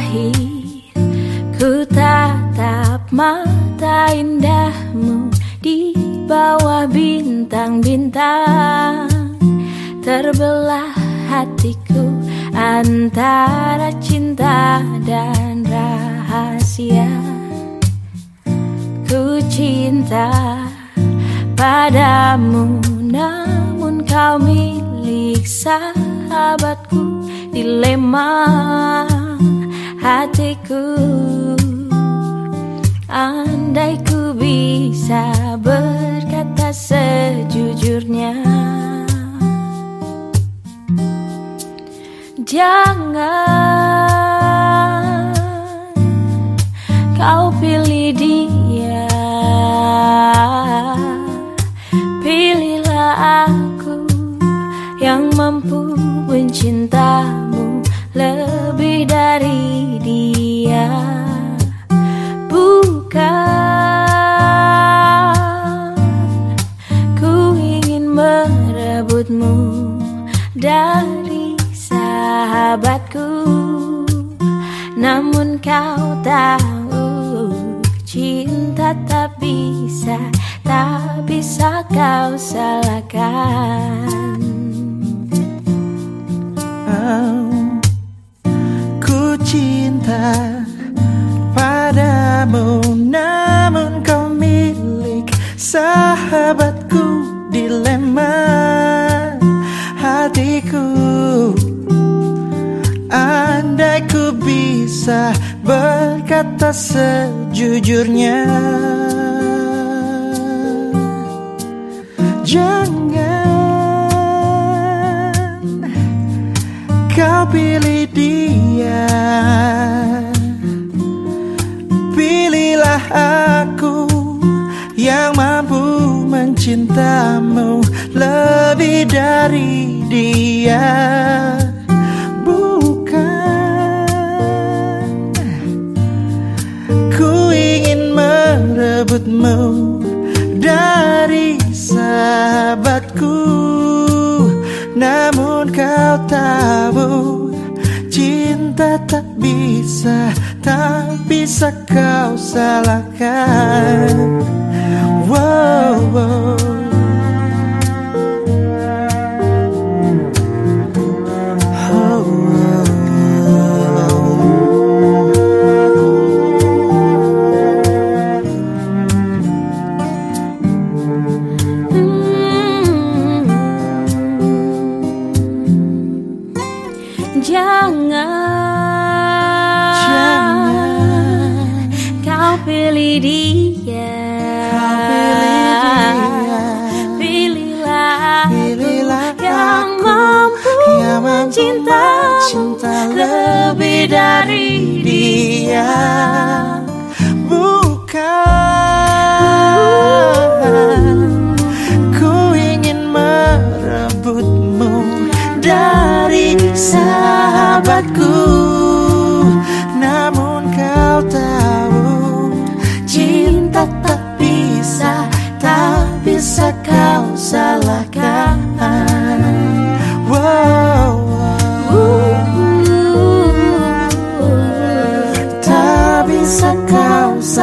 terakhir Ku tatap mata indahmu Di bawah bintang-bintang. Terbelah hatiku Antara cinta dan rahasia. Ku cinta padamu Namun kau milik sahabatku dilema hatiku. Andai ku bisa berkata sejujurnya. Jangan kau pilih dia. Pilihlah aku yang mampu mencintamu lebih dari dia. Merebutmu dari sahabatku Namun kau tahu cinta tak bisa Tak bisa kau salahkan. Oh, sahabatku dilema. Hatiku Andai ku bisa berkata sejujurnya. Jangan kau pilih dia. Pilihlah aku mencintamu lebih dari dia. Bukan Ku ingin merebutmu dari sahabatku. Namun kau tahu Cinta tak bisa, tak bisa kau salahkan. Wow, Jangan, Jangan kau pilih dia. Kau pilih dari dia. Bukan